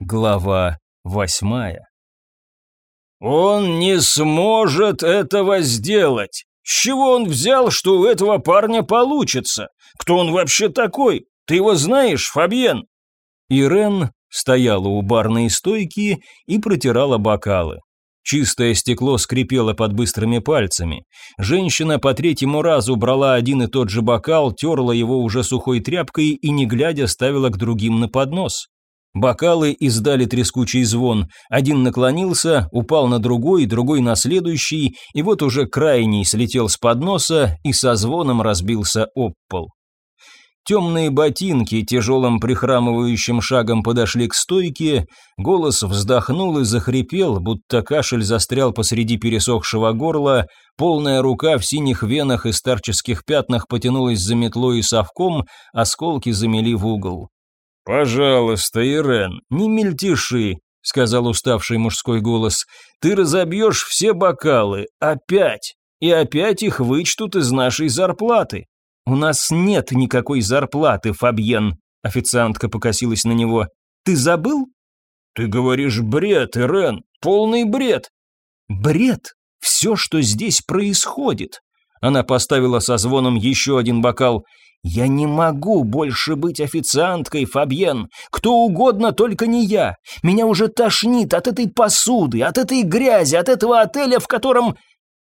Глава восьмая. «Он не сможет этого сделать! С чего он взял, что у этого парня получится? Кто он вообще такой? Ты его знаешь, Фабьен?» Ирен стояла у барной стойки и протирала бокалы. Чистое стекло скрипело под быстрыми пальцами. Женщина по третьему разу брала один и тот же бокал, терла его уже сухой тряпкой и, не глядя, ставила к другим на поднос. Бокалы издали трескучий звон. Один наклонился, упал на другой, другой на следующий, и вот уже крайний слетел с подноса и со звоном разбился об пол. Темные ботинки тяжелым прихрамывающим шагом подошли к стойке, голос вздохнул и захрипел, будто кашель застрял посреди пересохшего горла, полная рука в синих венах и старческих пятнах потянулась за метлой и совком, осколки замели в угол. «Пожалуйста, Ирен, не мельтеши», — сказал уставший мужской голос. «Ты разобьешь все бокалы, опять, и опять их вычтут из нашей зарплаты». «У нас нет никакой зарплаты, Фабьен», — официантка покосилась на него. «Ты забыл?» «Ты говоришь бред, Ирен, полный бред». «Бред? Все, что здесь происходит». Она поставила со звоном еще один бокал. «Я не могу больше быть официанткой, Фабьен. Кто угодно, только не я. Меня уже тошнит от этой посуды, от этой грязи, от этого отеля, в котором...»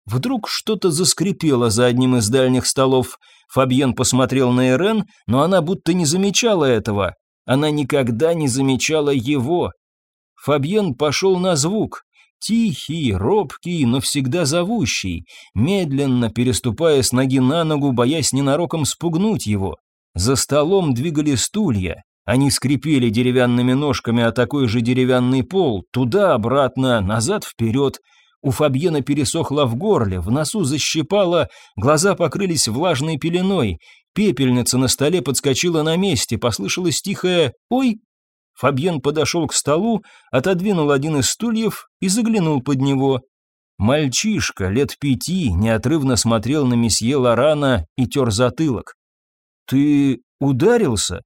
Вдруг что-то заскрипело за одним из дальних столов. Фабьен посмотрел на Эрен, но она будто не замечала этого. Она никогда не замечала его. Фабьен пошел на звук. Тихий, робкий, но всегда зовущий, медленно переступая с ноги на ногу, боясь ненароком спугнуть его. За столом двигали стулья. Они скрипели деревянными ножками о такой же деревянный пол, туда-обратно, назад-вперед. У Фабьена пересохло в горле, в носу защипало, глаза покрылись влажной пеленой. Пепельница на столе подскочила на месте, послышалось тихое «Ой!» Фабьен подошел к столу, отодвинул один из стульев и заглянул под него. Мальчишка лет пяти неотрывно смотрел на месье Лорана и тер затылок. «Ты ударился?»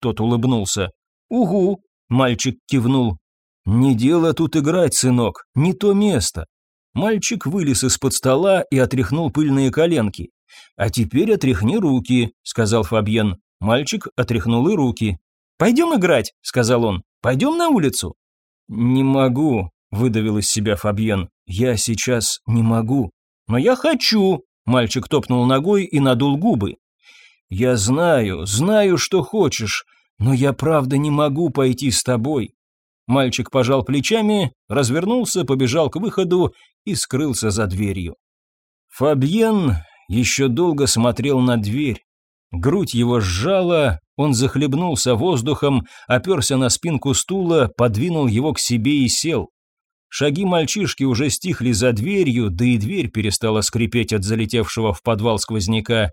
Тот улыбнулся. «Угу», — мальчик кивнул. «Не дело тут играть, сынок, не то место». Мальчик вылез из-под стола и отряхнул пыльные коленки. «А теперь отряхни руки», — сказал Фабьен. Мальчик отряхнул и руки. «Пойдем играть», — сказал он. «Пойдем на улицу». «Не могу», — выдавил из себя Фабьен. «Я сейчас не могу». «Но я хочу», — мальчик топнул ногой и надул губы. «Я знаю, знаю, что хочешь, но я правда не могу пойти с тобой». Мальчик пожал плечами, развернулся, побежал к выходу и скрылся за дверью. Фабьен еще долго смотрел на дверь. Грудь его сжала, он захлебнулся воздухом, оперся на спинку стула, подвинул его к себе и сел. Шаги мальчишки уже стихли за дверью, да и дверь перестала скрипеть от залетевшего в подвал сквозняка.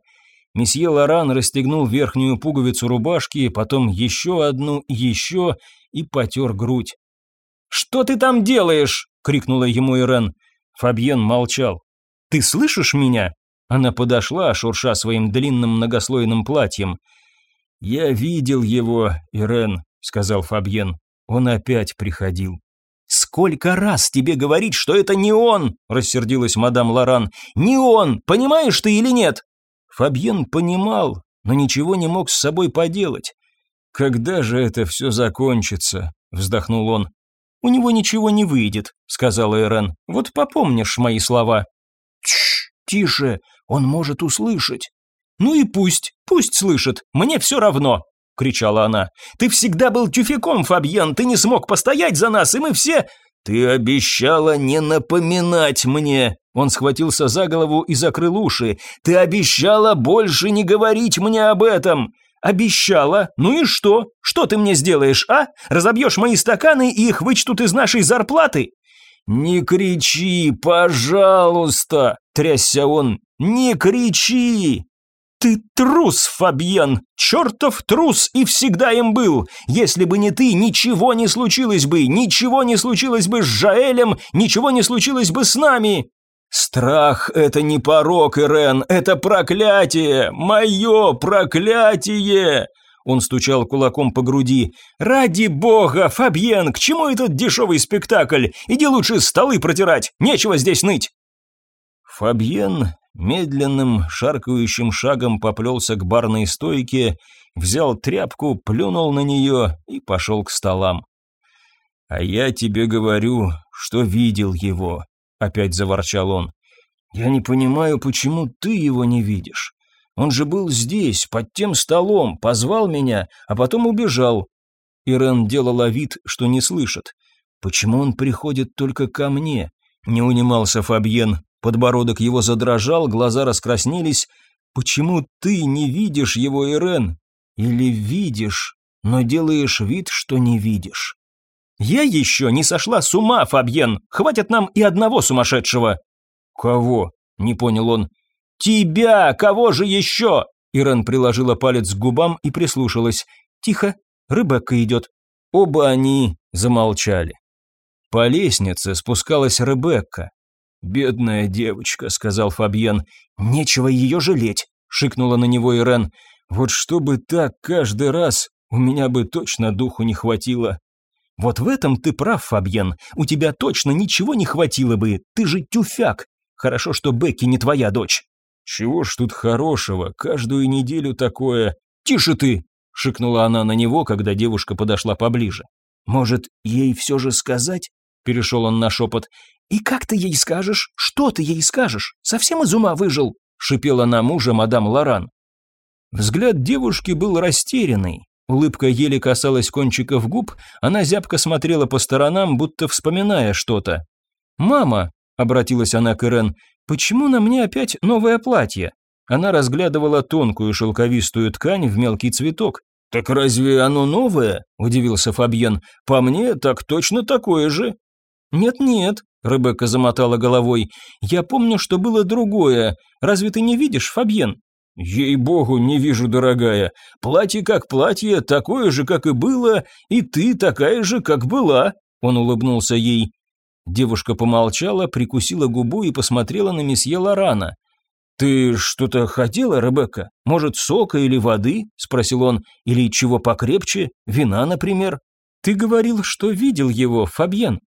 Месье Лоран расстегнул верхнюю пуговицу рубашки, потом еще одну, еще и потер грудь. «Что ты там делаешь?» — крикнула ему Ирен. Фабьен молчал. «Ты слышишь меня?» Она подошла, шурша своим длинным многослойным платьем. «Я видел его, Ирен», — сказал Фабьен. «Он опять приходил». «Сколько раз тебе говорить, что это не он?» – рассердилась мадам Лоран. «Не он! Понимаешь ты или нет?» Фабьен понимал, но ничего не мог с собой поделать. «Когда же это все закончится?» – вздохнул он. «У него ничего не выйдет», – сказала Эрен. «Вот попомнишь мои слова». «Тш, тише, он может услышать». «Ну и пусть, пусть слышит, мне все равно», — кричала она. «Ты всегда был тюфяком, Фабьен, ты не смог постоять за нас, и мы все...» «Ты обещала не напоминать мне!» Он схватился за голову и закрыл уши. «Ты обещала больше не говорить мне об этом!» «Обещала? Ну и что? Что ты мне сделаешь, а? Разобьешь мои стаканы и их вычтут из нашей зарплаты?» «Не кричи, пожалуйста!» – трясся он. «Не кричи!» «Ты трус, Фабьен! Чертов трус и всегда им был! Если бы не ты, ничего не случилось бы! Ничего не случилось бы с Жаэлем, ничего не случилось бы с нами!» «Страх — это не порок, Ирен, это проклятие! Мое проклятие!» Он стучал кулаком по груди. «Ради бога, Фабьен, к чему этот дешевый спектакль? Иди лучше столы протирать, нечего здесь ныть!» Фабьен медленным, шаркающим шагом поплелся к барной стойке, взял тряпку, плюнул на нее и пошел к столам. «А я тебе говорю, что видел его», — опять заворчал он. «Я не понимаю, почему ты его не видишь. Он же был здесь, под тем столом, позвал меня, а потом убежал». Ирен делала вид, что не слышит. «Почему он приходит только ко мне?» Не унимался Фабьен, подбородок его задрожал, глаза раскраснелись. «Почему ты не видишь его, Ирен? Или видишь, но делаешь вид, что не видишь?» «Я еще не сошла с ума, Фабьен! Хватит нам и одного сумасшедшего!» «Кого?» – не понял он. «Тебя! Кого же еще?» Ирен приложила палец к губам и прислушалась. «Тихо, Ребекка идет». Оба они замолчали. По лестнице спускалась Ребекка. «Бедная девочка», — сказал Фабьен. «Нечего ее жалеть», — шикнула на него Ирен. «Вот чтобы так каждый раз, у меня бы точно духу не хватило». «Вот в этом ты прав, Фабьен. У тебя точно ничего не хватило бы. Ты же тюфяк. Хорошо, что Бекки не твоя дочь». «Чего ж тут хорошего? Каждую неделю такое...» «Тише ты!» — шикнула она на него, когда девушка подошла поближе. «Может, ей все же сказать?» — перешел он на шепот. «И как ты ей скажешь? Что ты ей скажешь? Совсем из ума выжил?» — шипела на мужа мадам Лоран. Взгляд девушки был растерянный. Улыбка еле касалась кончиков губ, она зябко смотрела по сторонам, будто вспоминая что-то. «Мама», — обратилась она к Ирен, — «почему на мне опять новое платье?» Она разглядывала тонкую шелковистую ткань в мелкий цветок. «Так разве оно новое?» – удивился Фабьен. «По мне, так точно такое же». «Нет-нет», – Ребекка замотала головой. «Я помню, что было другое. Разве ты не видишь, Фабьен?» «Ей-богу, не вижу, дорогая. Платье как платье, такое же, как и было, и ты такая же, как была», – он улыбнулся ей. Девушка помолчала, прикусила губу и посмотрела на месье Лорана. «Ты что-то хотела, Ребекка? Может, сока или воды?» – спросил он. «Или чего покрепче? Вина, например?» «Ты говорил, что видел его, Фабьен».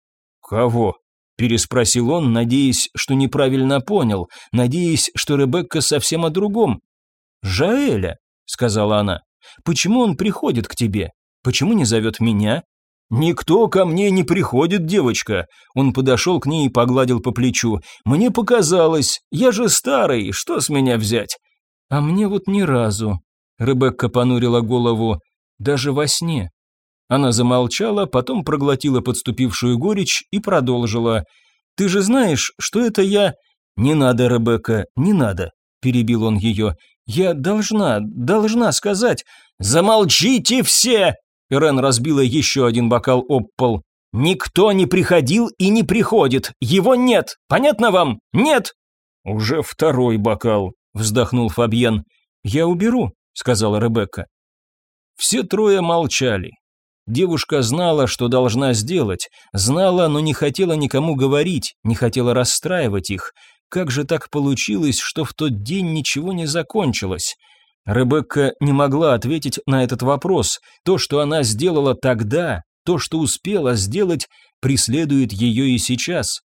«Кого?» – переспросил он, надеясь, что неправильно понял, надеясь, что Ребекка совсем о другом. «Жаэля», – сказала она. «Почему он приходит к тебе? Почему не зовет меня? «Никто ко мне не приходит, девочка!» Он подошел к ней и погладил по плечу. «Мне показалось, я же старый, что с меня взять?» «А мне вот ни разу», — Ребекка понурила голову, — «даже во сне». Она замолчала, потом проглотила подступившую горечь и продолжила. «Ты же знаешь, что это я...» «Не надо, Ребекка, не надо», — перебил он ее. «Я должна, должна сказать...» «Замолчите все!» Ирен разбила еще один бокал об пол. «Никто не приходил и не приходит. Его нет. Понятно вам? Нет!» «Уже второй бокал», — вздохнул Фабьен. «Я уберу», — сказала Ребекка. Все трое молчали. Девушка знала, что должна сделать, знала, но не хотела никому говорить, не хотела расстраивать их. Как же так получилось, что в тот день ничего не закончилось? Ребекка не могла ответить на этот вопрос. То, что она сделала тогда, то, что успела сделать, преследует ее и сейчас.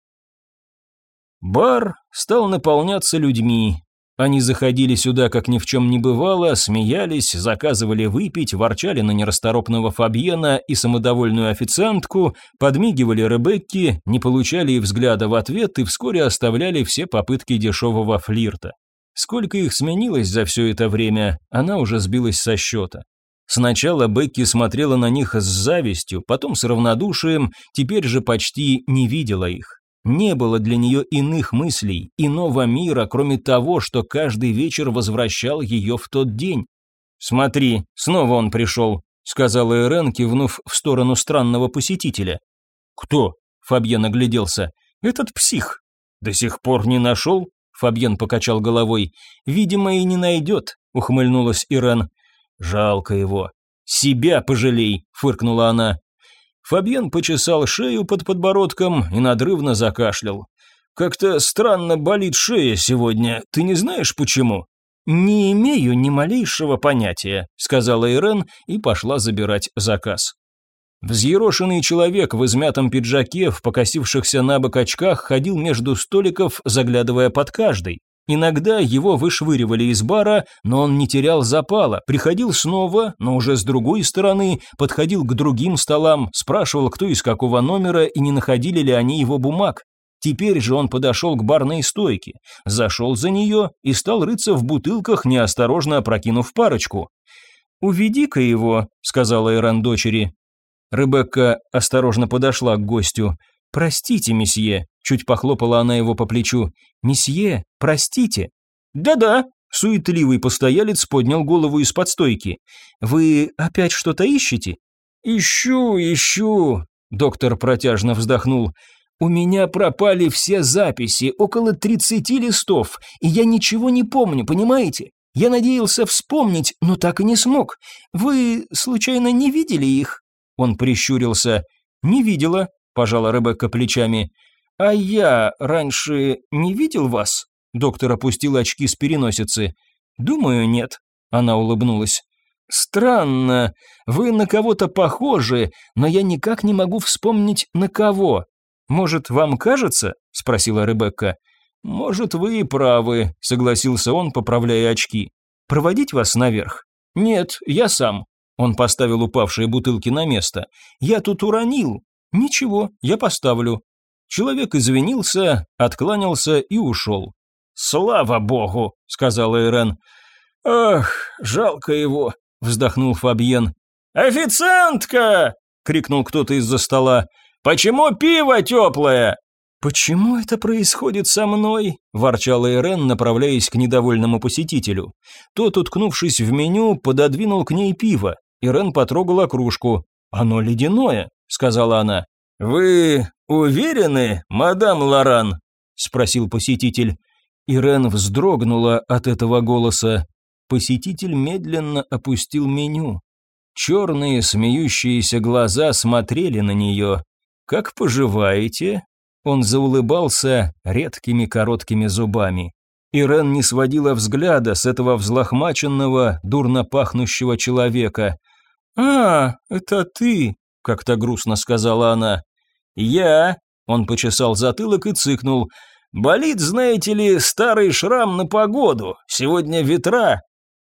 Бар стал наполняться людьми. Они заходили сюда, как ни в чем не бывало, смеялись, заказывали выпить, ворчали на нерасторопного Фабьена и самодовольную официантку, подмигивали Ребекке, не получали и взгляда в ответ и вскоре оставляли все попытки дешевого флирта. Сколько их сменилось за все это время, она уже сбилась со счета. Сначала Бекки смотрела на них с завистью, потом с равнодушием, теперь же почти не видела их. Не было для нее иных мыслей, иного мира, кроме того, что каждый вечер возвращал ее в тот день. «Смотри, снова он пришел», — сказала Эрен, кивнув в сторону странного посетителя. «Кто?» — Фабьен огляделся. «Этот псих. До сих пор не нашел?» Фабьен покачал головой. «Видимо, и не найдет», — ухмыльнулась Ирен. «Жалко его». «Себя пожалей», — фыркнула она. Фабьен почесал шею под подбородком и надрывно закашлял. «Как-то странно болит шея сегодня, ты не знаешь почему?» «Не имею ни малейшего понятия», — сказала Ирен и пошла забирать заказ. Взъерошенный человек в измятом пиджаке, в покосившихся на бок очках, ходил между столиков, заглядывая под каждый. Иногда его вышвыривали из бара, но он не терял запала, приходил снова, но уже с другой стороны, подходил к другим столам, спрашивал, кто из какого номера и не находили ли они его бумаг. Теперь же он подошел к барной стойке, зашел за нее и стал рыться в бутылках, неосторожно опрокинув парочку. «Уведи-ка его», — сказала Иран дочери. Ребекка осторожно подошла к гостю. «Простите, месье», — чуть похлопала она его по плечу. «Месье, простите». «Да-да», — суетливый постоялец поднял голову из-под стойки. «Вы опять что-то ищете?» «Ищу, ищу», — доктор протяжно вздохнул. «У меня пропали все записи, около тридцати листов, и я ничего не помню, понимаете? Я надеялся вспомнить, но так и не смог. Вы, случайно, не видели их?» Он прищурился. «Не видела», – пожала Ребекка плечами. «А я раньше не видел вас?» Доктор опустил очки с переносицы. «Думаю, нет», – она улыбнулась. «Странно. Вы на кого-то похожи, но я никак не могу вспомнить, на кого. Может, вам кажется?» – спросила Ребекка. «Может, вы и правы», – согласился он, поправляя очки. «Проводить вас наверх?» «Нет, я сам». Он поставил упавшие бутылки на место. «Я тут уронил». «Ничего, я поставлю». Человек извинился, откланялся и ушел. «Слава богу», — сказала Ирен. «Ах, жалко его», — вздохнул Фабьен. «Официантка!» — крикнул кто-то из-за стола. «Почему пиво теплое?» «Почему это происходит со мной?» – ворчала Ирен, направляясь к недовольному посетителю. Тот, уткнувшись в меню, пододвинул к ней пиво. Ирен потрогала кружку. «Оно ледяное», — сказала она. «Вы уверены, мадам Лоран?» — спросил посетитель. Ирен вздрогнула от этого голоса. Посетитель медленно опустил меню. Черные смеющиеся глаза смотрели на нее. «Как поживаете?» Он заулыбался редкими короткими зубами. Ирен не сводила взгляда с этого взлохмаченного, дурно пахнущего человека. «А, это ты», — как-то грустно сказала она. «Я», — он почесал затылок и цыкнул. «Болит, знаете ли, старый шрам на погоду. Сегодня ветра».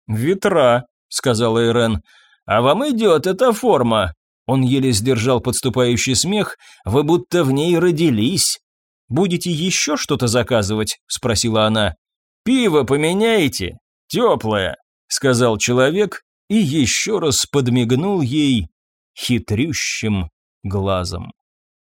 «Ветра», — сказала Ирен. «А вам идет эта форма». Он еле сдержал подступающий смех. «Вы будто в ней родились». «Будете еще что-то заказывать?» — спросила она. «Пиво поменяете? Теплое», — сказал человек и еще раз подмигнул ей хитрющим глазом.